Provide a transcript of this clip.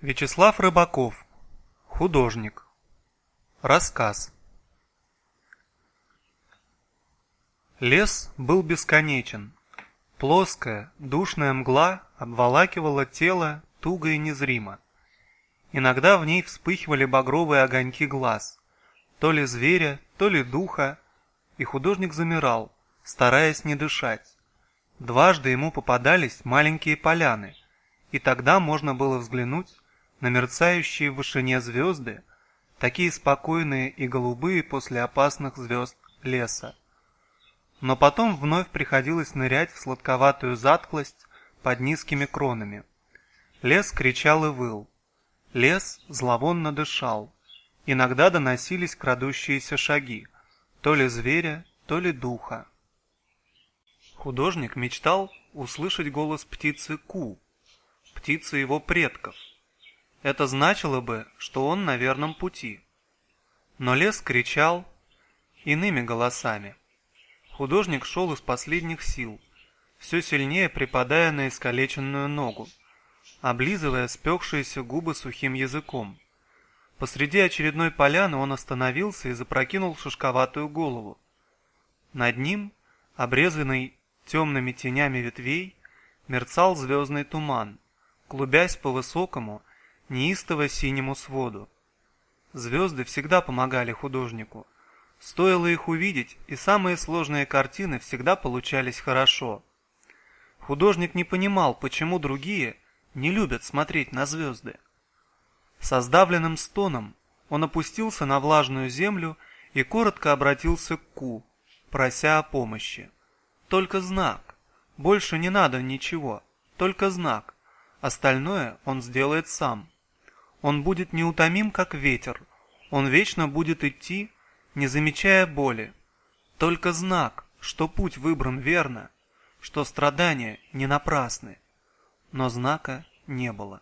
Вячеслав Рыбаков. Художник. Рассказ. Лес был бесконечен. Плоская, душная мгла обволакивала тело туго и незримо. Иногда в ней вспыхивали багровые огоньки глаз. То ли зверя, то ли духа. И художник замирал, стараясь не дышать. Дважды ему попадались маленькие поляны, и тогда можно было взглянуть на мерцающие в вышине звезды, такие спокойные и голубые после опасных звезд леса. Но потом вновь приходилось нырять в сладковатую затклость под низкими кронами. Лес кричал и выл. Лес зловонно дышал. Иногда доносились крадущиеся шаги, то ли зверя, то ли духа. Художник мечтал услышать голос птицы Ку, птицы его предков – это значило бы, что он на верном пути. Но лес кричал иными голосами. Художник шел из последних сил, все сильнее припадая на искалеченную ногу, облизывая спекшиеся губы сухим языком. Посреди очередной поляны он остановился и запрокинул шишковатую голову. Над ним, обрезанный темными тенями ветвей, мерцал звездный туман, клубясь по высокому, неистово синему своду. Звезды всегда помогали художнику. Стоило их увидеть, и самые сложные картины всегда получались хорошо. Художник не понимал, почему другие не любят смотреть на звезды. Со сдавленным стоном он опустился на влажную землю и коротко обратился к Ку, прося о помощи. Только знак. Больше не надо ничего. Только знак. Остальное он сделает сам. Он будет неутомим, как ветер. Он вечно будет идти, не замечая боли. Только знак, что путь выбран верно, что страдания не напрасны. Но знака не было.